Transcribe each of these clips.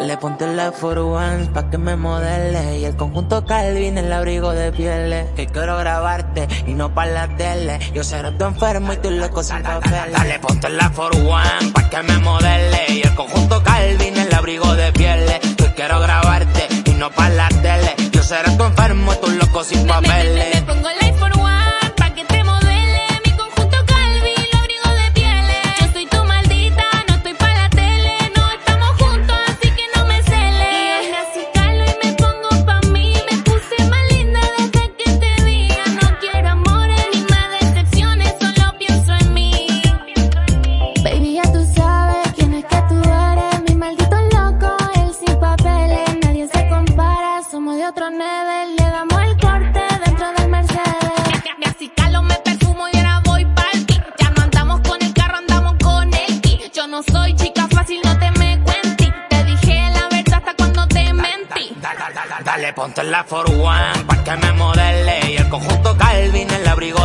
Le ponte la for one pa' que me modele. Y el conjunto Calvin el abrigo de pieles Que quiero grabarte y no pa' la tele. Yo seré tu enfermo y tú loco sin papeles. Dale ponte la for one pa' que me modele. Y el conjunto Calvin el abrigo de pieles Que quiero grabarte y no pa' la tele. Yo seré tu enfermo y tú loco sin papeles otro nivel, le damos el corte dentro del Mercedes. Me acicalo, me perfumo y ahora voy ti. Ya no andamos con el carro, andamos con el ki. Yo no soy chica fácil, no te me cuenti. Te dije la verdad hasta cuando te mentí. Dale, ponte la for one pa' que me modele. Y el conjunto Calvin, el abrigo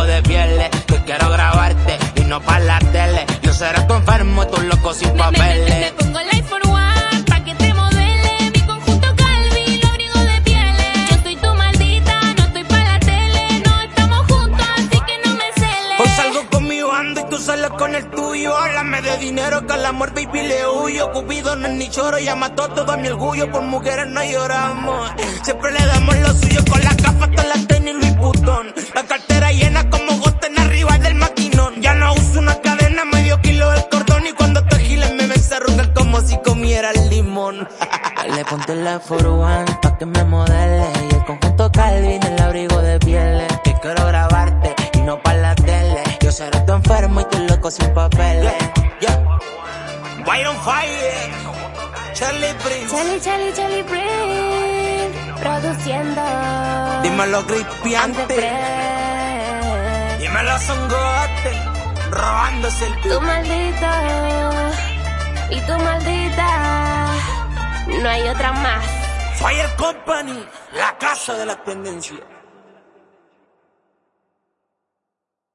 con el tuyo. Háblame de dinero que al amor baby le huyo. Cupido no es ni choro, ya mató todo mi orgullo. Por mujeres no lloramos. Siempre le damos lo suyo con la gafas, con la tenis Luis Putón. La cartera llena como goten arriba del maquinón. Ya no uso una cadena, medio kilo del cordón. Y cuando te giles me ves arrugar como si comiera el limón. Le ponte la for one pa' que me modele. Y el conjunto Calvin, el abrigo de tú loco sin papeles. Yeah. Byron Fire. Charlie Prince. Charlie, Charlie, Charlie Prince. Produciendo. Dímelo Crispiante. Dímelo Songote. Robándose el Tu maldito. Y tu maldita. No hay otra más. Fire Company. La casa de la tendencia.